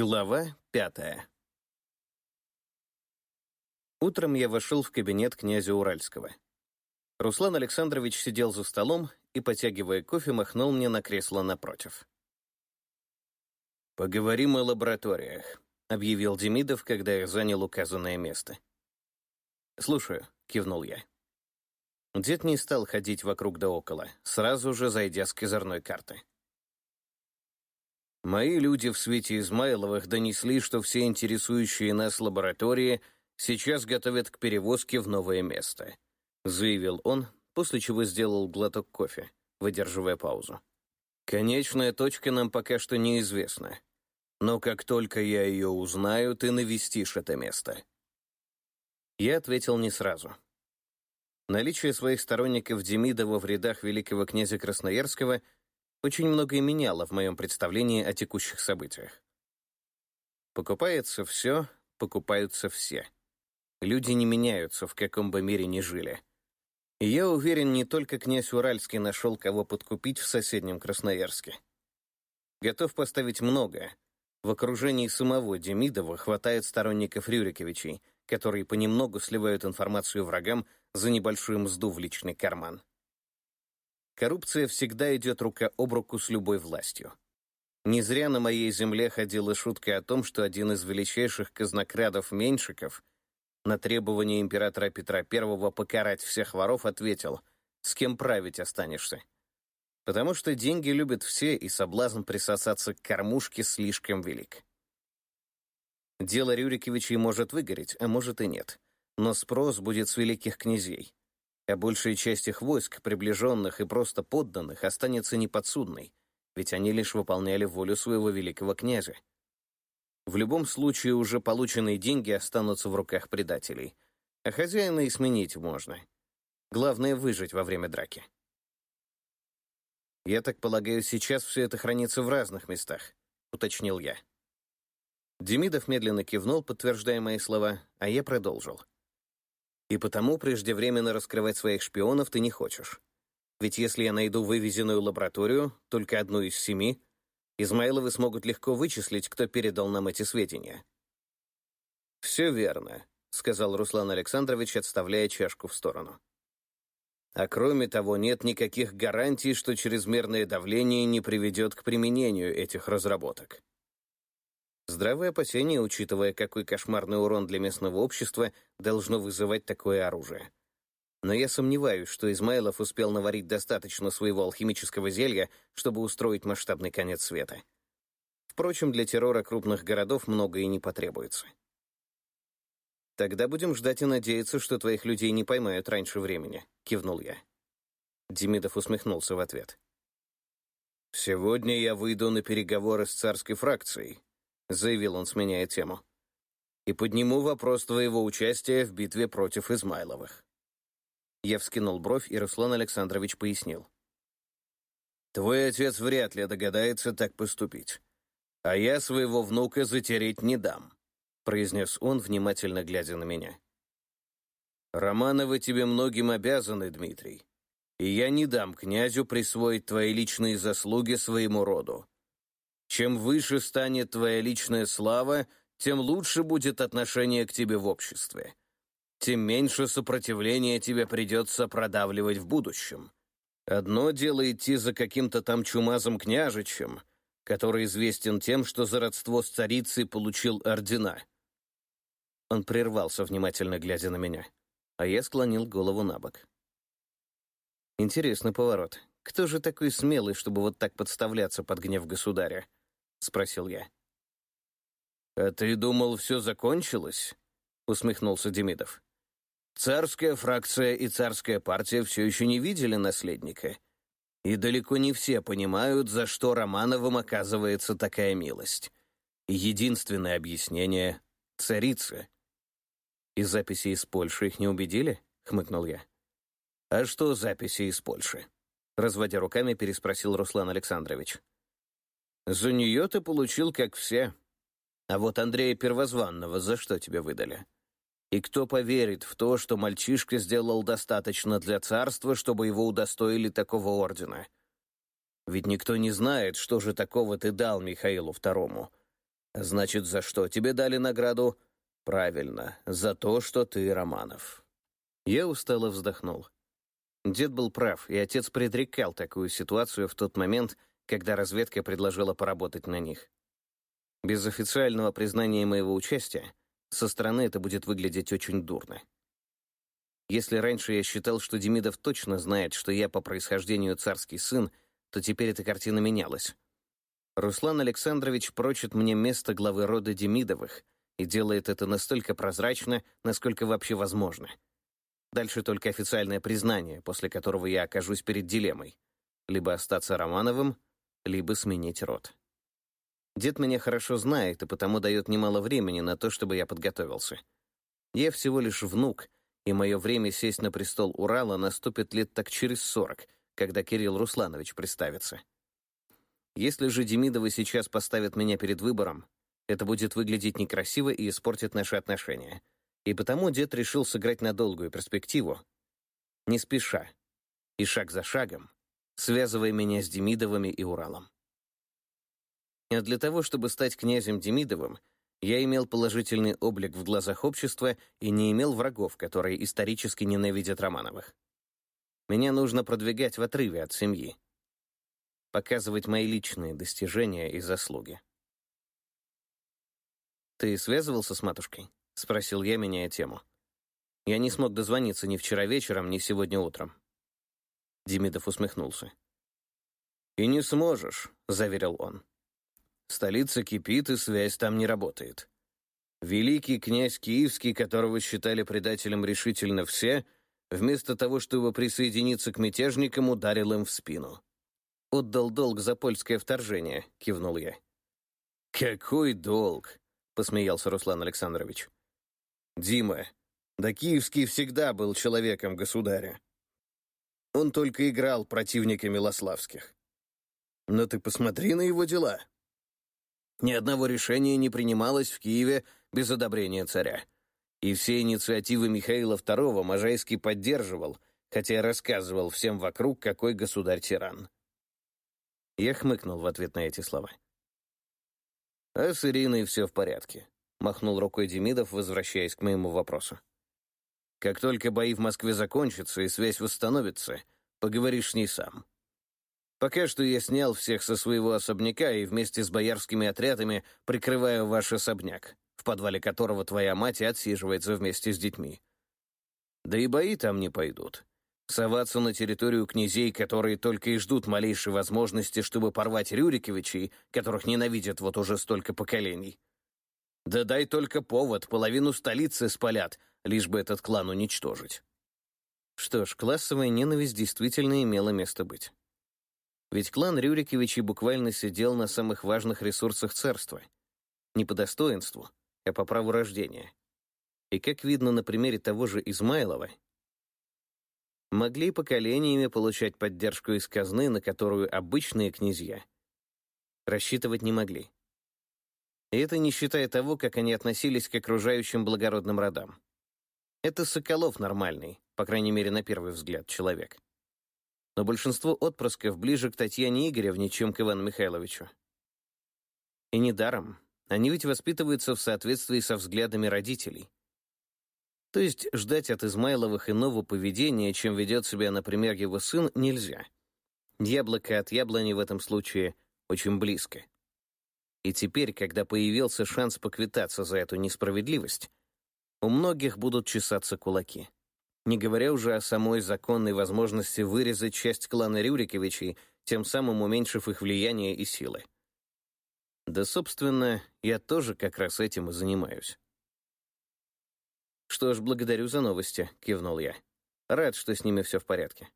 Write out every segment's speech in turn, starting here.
Глава пятая Утром я вошел в кабинет князя Уральского. Руслан Александрович сидел за столом и, потягивая кофе, махнул мне на кресло напротив. «Поговорим о лабораториях», — объявил Демидов, когда я занял указанное место. «Слушаю», — кивнул я. Дед не стал ходить вокруг да около, сразу же зайдя с козырной карты. Мои люди в свете Измайловых донесли, что все интересующие нас лаборатории сейчас готовят к перевозке в новое место, заявил он, после чего сделал глоток кофе, выдерживая паузу. Конечная точка нам пока что неизвестна. Но как только я ее узнаю, ты навестишь это место. Я ответил не сразу. Наличие своих сторонников Демидова в рядах великого князя Красноярского — очень многое меняло в моем представлении о текущих событиях. Покупается все, покупаются все. Люди не меняются, в каком бы мире ни жили. И я уверен, не только князь Уральский нашел, кого подкупить в соседнем Красноярске. Готов поставить многое. В окружении самого Демидова хватает сторонников Рюриковичей, которые понемногу сливают информацию врагам за небольшую мзду в личный карман. Коррупция всегда идет рука об руку с любой властью. Не зря на моей земле ходила шутка о том, что один из величайших казнокрадов-меньшиков на требование императора Петра I покарать всех воров ответил «С кем править останешься?» Потому что деньги любят все, и соблазн присосаться к кормушке слишком велик. Дело Рюриковичей может выгореть, а может и нет. Но спрос будет с великих князей а большая часть их войск, приближенных и просто подданных, останется неподсудной, ведь они лишь выполняли волю своего великого князя. В любом случае уже полученные деньги останутся в руках предателей, а хозяина и сменить можно. Главное — выжить во время драки. «Я так полагаю, сейчас все это хранится в разных местах», — уточнил я. Демидов медленно кивнул, подтверждая мои слова, а я продолжил. И потому преждевременно раскрывать своих шпионов ты не хочешь. Ведь если я найду вывезенную лабораторию, только одну из семи, Измайловы смогут легко вычислить, кто передал нам эти сведения. «Все верно», — сказал Руслан Александрович, отставляя чашку в сторону. А кроме того, нет никаких гарантий, что чрезмерное давление не приведет к применению этих разработок. Здравое опасение, учитывая, какой кошмарный урон для местного общества должно вызывать такое оружие. Но я сомневаюсь, что Измайлов успел наварить достаточно своего алхимического зелья, чтобы устроить масштабный конец света. Впрочем, для террора крупных городов многое не потребуется. «Тогда будем ждать и надеяться, что твоих людей не поймают раньше времени», — кивнул я. Демидов усмехнулся в ответ. «Сегодня я выйду на переговоры с царской фракцией, — заявил он, сменяя тему. «И подниму вопрос твоего участия в битве против Измайловых». Я вскинул бровь, и Руслан Александрович пояснил. «Твой отец вряд ли догадается так поступить. А я своего внука затереть не дам», — произнес он, внимательно глядя на меня. «Романовы тебе многим обязаны, Дмитрий, и я не дам князю присвоить твои личные заслуги своему роду. Чем выше станет твоя личная слава, тем лучше будет отношение к тебе в обществе. Тем меньше сопротивления тебе придется продавливать в будущем. Одно дело идти за каким-то там чумазом княжичем, который известен тем, что за родство с царицей получил ордена. Он прервался, внимательно глядя на меня, а я склонил голову на бок. Интересный поворот. Кто же такой смелый, чтобы вот так подставляться под гнев государя? — спросил я. «А ты думал, все закончилось?» — усмехнулся Демидов. «Царская фракция и царская партия все еще не видели наследника. И далеко не все понимают, за что Романовым оказывается такая милость. единственное объяснение — царица». «И записи из Польши их не убедили?» — хмыкнул я. «А что записи из Польши?» — разводя руками, переспросил Руслан Александрович. За нее ты получил, как все. А вот Андрея Первозванного за что тебе выдали? И кто поверит в то, что мальчишка сделал достаточно для царства, чтобы его удостоили такого ордена? Ведь никто не знает, что же такого ты дал Михаилу Второму. «Значит, за что тебе дали награду?» «Правильно, за то, что ты Романов». Я устало вздохнул. Дед был прав, и отец предрекал такую ситуацию в тот момент, когда разведка предложила поработать на них. Без официального признания моего участия со стороны это будет выглядеть очень дурно. Если раньше я считал, что Демидов точно знает, что я по происхождению царский сын, то теперь эта картина менялась. Руслан Александрович прочит мне место главы рода Демидовых и делает это настолько прозрачно, насколько вообще возможно. Дальше только официальное признание, после которого я окажусь перед дилеммой. Либо остаться Романовым, либо сменить род. Дед меня хорошо знает и потому дает немало времени на то, чтобы я подготовился. Я всего лишь внук, и мое время сесть на престол Урала наступит лет так через сорок, когда Кирилл Русланович представится. Если же Демидовы сейчас поставят меня перед выбором, это будет выглядеть некрасиво и испортит наши отношения — и потому дед решил сыграть на долгую перспективу, не спеша и шаг за шагом, связывая меня с Демидовыми и Уралом. А для того, чтобы стать князем Демидовым, я имел положительный облик в глазах общества и не имел врагов, которые исторически ненавидят Романовых. Меня нужно продвигать в отрыве от семьи, показывать мои личные достижения и заслуги. Ты связывался с матушкой? — спросил я, меняя тему. Я не смог дозвониться ни вчера вечером, ни сегодня утром. Демидов усмехнулся. «И не сможешь», — заверил он. «Столица кипит, и связь там не работает. Великий князь Киевский, которого считали предателем решительно все, вместо того, чтобы присоединиться к мятежникам, ударил им в спину. «Отдал долг за польское вторжение», — кивнул я. «Какой долг?» — посмеялся Руслан Александрович. Дима, да Киевский всегда был человеком государя. Он только играл противника Милославских. Но ты посмотри на его дела. Ни одного решения не принималось в Киеве без одобрения царя. И все инициативы Михаила II Можайский поддерживал, хотя рассказывал всем вокруг, какой государь-тиран. Я хмыкнул в ответ на эти слова. А с Ириной все в порядке. — махнул рукой Демидов, возвращаясь к моему вопросу. «Как только бои в Москве закончатся и связь восстановится, поговоришь с ней сам. Пока что я снял всех со своего особняка и вместе с боярскими отрядами прикрываю ваш особняк, в подвале которого твоя мать отсиживается вместе с детьми. Да и бои там не пойдут. Соваться на территорию князей, которые только и ждут малейшей возможности, чтобы порвать Рюриковичей, которых ненавидят вот уже столько поколений, да дай только повод, половину столицы спалят, лишь бы этот клан уничтожить. Что ж, классовая ненависть действительно имела место быть. Ведь клан Рюриковичей буквально сидел на самых важных ресурсах царства. Не по достоинству, а по праву рождения. И как видно на примере того же Измайлова, могли поколениями получать поддержку из казны, на которую обычные князья рассчитывать не могли. И это не считая того, как они относились к окружающим благородным родам. Это Соколов нормальный, по крайней мере, на первый взгляд, человек. Но большинство отпрысков ближе к Татьяне Игоревне, чем к Ивану Михайловичу. И недаром. Они ведь воспитываются в соответствии со взглядами родителей. То есть ждать от Измайловых иного поведения, чем ведет себя, например, его сын, нельзя. Яблоко от яблони в этом случае очень близко. И теперь, когда появился шанс поквитаться за эту несправедливость, у многих будут чесаться кулаки. Не говоря уже о самой законной возможности вырезать часть клана Рюриковичей, тем самым уменьшив их влияние и силы. Да, собственно, я тоже как раз этим и занимаюсь. «Что ж, благодарю за новости», — кивнул я. «Рад, что с ними все в порядке».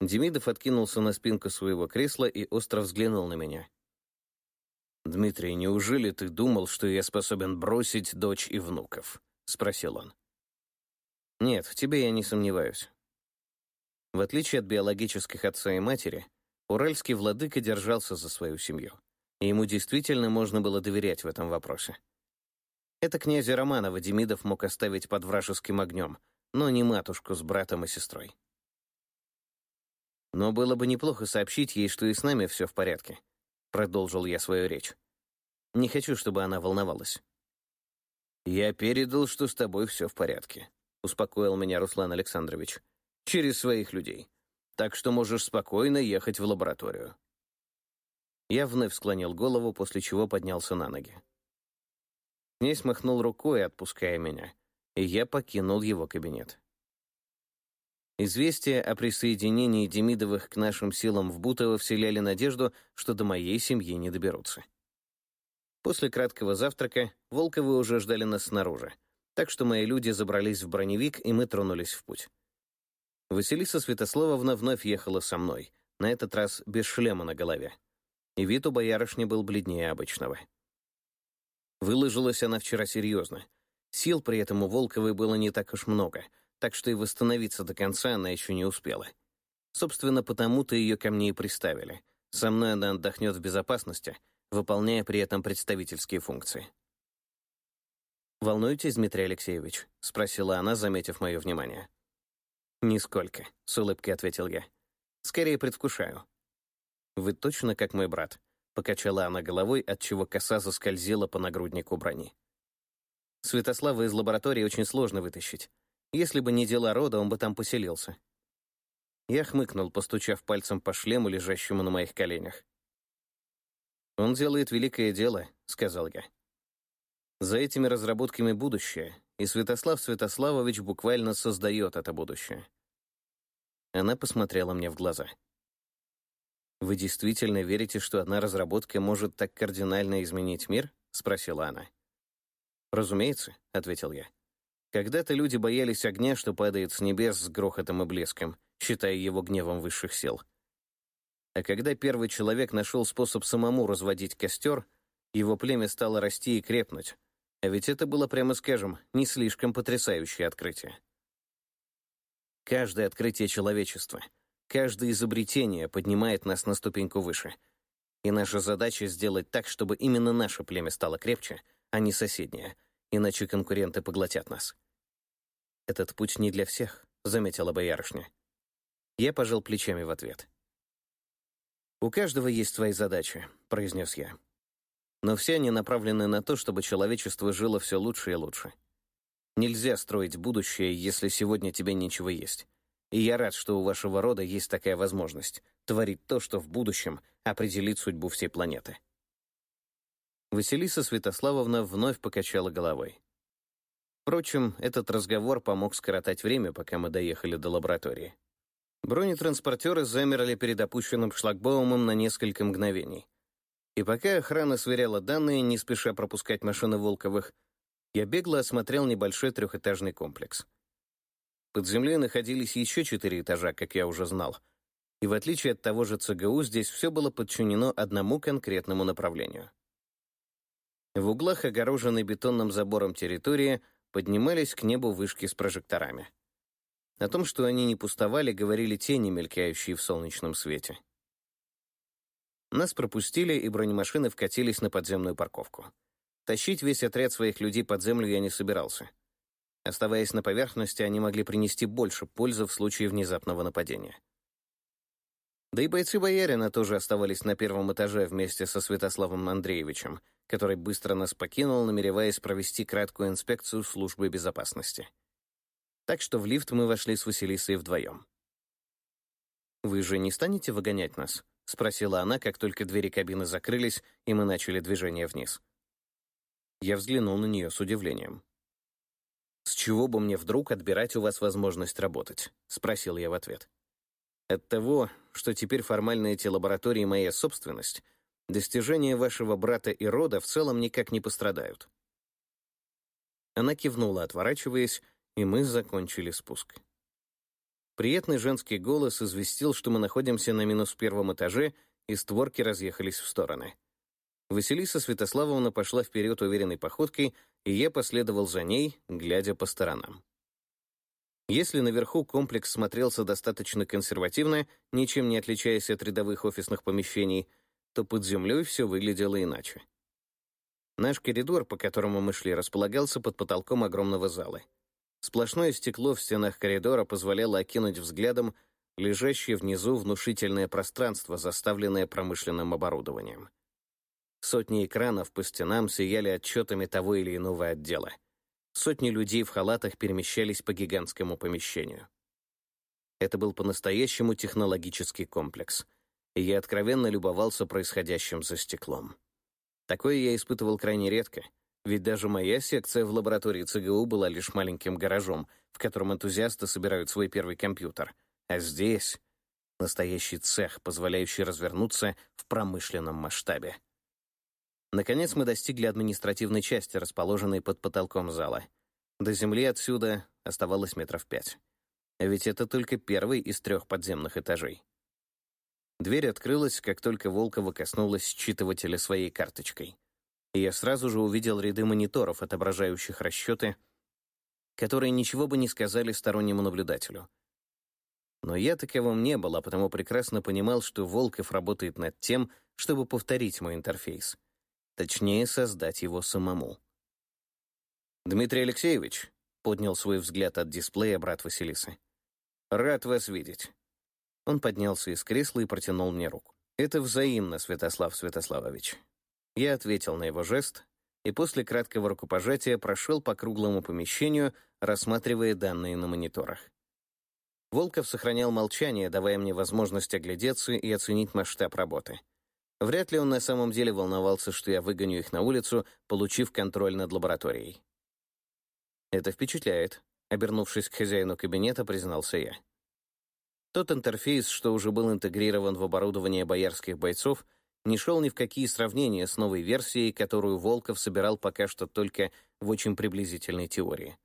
Демидов откинулся на спинку своего кресла и остро взглянул на меня. «Дмитрий, неужели ты думал, что я способен бросить дочь и внуков?» — спросил он. «Нет, в тебе я не сомневаюсь». В отличие от биологических отца и матери, уральский владыка держался за свою семью, и ему действительно можно было доверять в этом вопросе. Это князя Романова Демидов мог оставить под вражеским огнем, но не матушку с братом и сестрой. Но было бы неплохо сообщить ей, что и с нами все в порядке, Продолжил я свою речь. Не хочу, чтобы она волновалась. «Я передал, что с тобой все в порядке», — успокоил меня Руслан Александрович. «Через своих людей. Так что можешь спокойно ехать в лабораторию». Я вновь склонил голову, после чего поднялся на ноги. Князь махнул рукой, отпуская меня, и я покинул его кабинет. Известия о присоединении Демидовых к нашим силам в Бутово вселяли надежду, что до моей семьи не доберутся. После краткого завтрака Волковы уже ждали нас снаружи, так что мои люди забрались в броневик, и мы тронулись в путь. Василиса Святославовна вновь ехала со мной, на этот раз без шлема на голове. И вид у боярышни был бледнее обычного. Выложилась она вчера серьезно. Сил при этом у Волковой было не так уж много — так что и восстановиться до конца она еще не успела. Собственно, потому-то ее ко мне и приставили. Со мной она отдохнет в безопасности, выполняя при этом представительские функции. «Волнуетесь, Дмитрий Алексеевич?» — спросила она, заметив мое внимание. «Нисколько», — с улыбкой ответил я. «Скорее предвкушаю». «Вы точно как мой брат», — покачала она головой, отчего коса заскользила по нагруднику брони. «Святослава из лаборатории очень сложно вытащить. Если бы не дела рода, он бы там поселился. Я хмыкнул, постучав пальцем по шлему, лежащему на моих коленях. «Он делает великое дело», — сказал я. «За этими разработками будущее, и Святослав Святославович буквально создает это будущее». Она посмотрела мне в глаза. «Вы действительно верите, что одна разработка может так кардинально изменить мир?» — спросила она. «Разумеется», — ответил я. Когда-то люди боялись огня, что падает с небес с грохотом и блеском, считая его гневом высших сил. А когда первый человек нашел способ самому разводить костер, его племя стало расти и крепнуть. А ведь это было, прямо скажем, не слишком потрясающее открытие. Каждое открытие человечества, каждое изобретение поднимает нас на ступеньку выше. И наша задача сделать так, чтобы именно наше племя стало крепче, а не соседнее, иначе конкуренты поглотят нас. «Этот путь не для всех», — заметила боярышня. Я пожал плечами в ответ. «У каждого есть свои задачи», — произнес я. «Но все они направлены на то, чтобы человечество жило все лучше и лучше. Нельзя строить будущее, если сегодня тебе нечего есть. И я рад, что у вашего рода есть такая возможность — творить то, что в будущем определит судьбу всей планеты». Василиса Святославовна вновь покачала головой. Впрочем, этот разговор помог скоротать время, пока мы доехали до лаборатории. Бронетранспортеры замерли перед опущенным шлагбаумом на несколько мгновений. И пока охрана сверяла данные, не спеша пропускать машины Волковых, я бегло осмотрел небольшой трехэтажный комплекс. Под землей находились еще четыре этажа, как я уже знал. И в отличие от того же ЦГУ, здесь все было подчинено одному конкретному направлению. В углах, огороженной бетонным забором территории, поднимались к небу вышки с прожекторами. О том, что они не пустовали, говорили тени, мелькающие в солнечном свете. Нас пропустили, и бронемашины вкатились на подземную парковку. Тащить весь отряд своих людей под землю я не собирался. Оставаясь на поверхности, они могли принести больше пользы в случае внезапного нападения. Да и бойцы боярина тоже оставались на первом этаже вместе со Святославом Андреевичем, который быстро нас покинул, намереваясь провести краткую инспекцию службы безопасности. Так что в лифт мы вошли с Василисой вдвоем. «Вы же не станете выгонять нас?» — спросила она, как только двери кабины закрылись, и мы начали движение вниз. Я взглянул на нее с удивлением. «С чего бы мне вдруг отбирать у вас возможность работать?» — спросил я в ответ. От того, что теперь формально эти лаборатории моя собственность, достижения вашего брата и рода в целом никак не пострадают. Она кивнула, отворачиваясь, и мы закончили спуск. Приятный женский голос известил, что мы находимся на минус первом этаже, и створки разъехались в стороны. Василиса Святославовна пошла вперед уверенной походкой, и я последовал за ней, глядя по сторонам. Если наверху комплекс смотрелся достаточно консервативно, ничем не отличаясь от рядовых офисных помещений, то под землей все выглядело иначе. Наш коридор, по которому мы шли, располагался под потолком огромного зала. Сплошное стекло в стенах коридора позволяло окинуть взглядом лежащее внизу внушительное пространство, заставленное промышленным оборудованием. Сотни экранов по стенам сияли отчетами того или иного отдела. Сотни людей в халатах перемещались по гигантскому помещению. Это был по-настоящему технологический комплекс, и я откровенно любовался происходящим за стеклом. Такое я испытывал крайне редко, ведь даже моя секция в лаборатории ЦГУ была лишь маленьким гаражом, в котором энтузиасты собирают свой первый компьютер. А здесь — настоящий цех, позволяющий развернуться в промышленном масштабе. Наконец мы достигли административной части, расположенной под потолком зала. До земли отсюда оставалось метров пять. Ведь это только первый из трех подземных этажей. Дверь открылась, как только Волкова коснулась считывателя своей карточкой. И я сразу же увидел ряды мониторов, отображающих расчеты, которые ничего бы не сказали стороннему наблюдателю. Но я таковым не был, а потому прекрасно понимал, что Волков работает над тем, чтобы повторить мой интерфейс. Точнее, создать его самому. «Дмитрий Алексеевич», — поднял свой взгляд от дисплея брат Василисы. «Рад вас видеть». Он поднялся из кресла и протянул мне руку. «Это взаимно, Святослав Святославович». Я ответил на его жест и после краткого рукопожатия прошел по круглому помещению, рассматривая данные на мониторах. Волков сохранял молчание, давая мне возможность оглядеться и оценить масштаб работы. Вряд ли он на самом деле волновался, что я выгоню их на улицу, получив контроль над лабораторией. «Это впечатляет», — обернувшись к хозяину кабинета, признался я. Тот интерфейс, что уже был интегрирован в оборудование боярских бойцов, не шел ни в какие сравнения с новой версией, которую Волков собирал пока что только в очень приблизительной теории.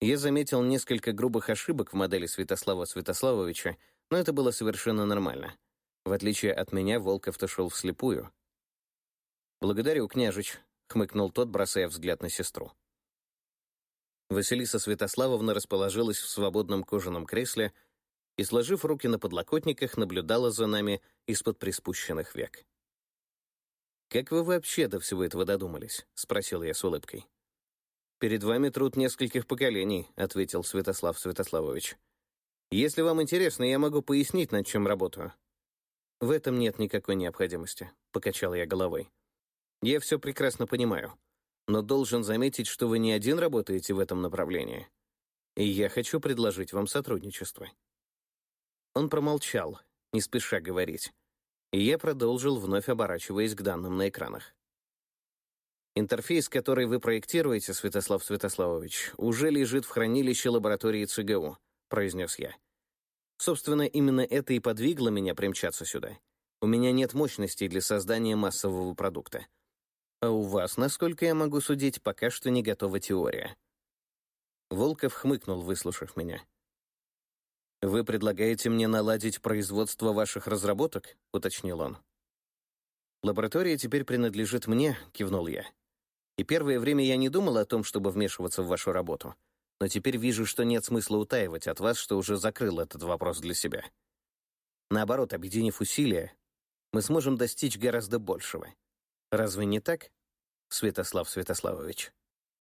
Я заметил несколько грубых ошибок в модели Святослава Святославовича, но это было совершенно нормально. В отличие от меня, Волков-то шел вслепую. «Благодарю, княжич», — хмыкнул тот, бросая взгляд на сестру. Василиса Святославовна расположилась в свободном кожаном кресле и, сложив руки на подлокотниках, наблюдала за нами из-под приспущенных век. «Как вы вообще до всего этого додумались?» — спросил я с улыбкой. «Перед вами труд нескольких поколений», — ответил Святослав Святославович. «Если вам интересно, я могу пояснить, над чем работаю. «В этом нет никакой необходимости», — покачал я головой. «Я все прекрасно понимаю, но должен заметить, что вы не один работаете в этом направлении, и я хочу предложить вам сотрудничество». Он промолчал, не спеша говорить, и я продолжил, вновь оборачиваясь к данным на экранах. Интерфейс, который вы проектируете, Святослав Святославович, уже лежит в хранилище лаборатории ЦГУ, произнес я. Собственно, именно это и подвигло меня примчаться сюда. У меня нет мощностей для создания массового продукта. А у вас, насколько я могу судить, пока что не готова теория. Волков хмыкнул, выслушав меня. «Вы предлагаете мне наладить производство ваших разработок?» — уточнил он. «Лаборатория теперь принадлежит мне», — кивнул я. «И первое время я не думал о том, чтобы вмешиваться в вашу работу но теперь вижу, что нет смысла утаивать от вас, что уже закрыл этот вопрос для себя. Наоборот, объединив усилия, мы сможем достичь гораздо большего. Разве не так, Святослав Святославович?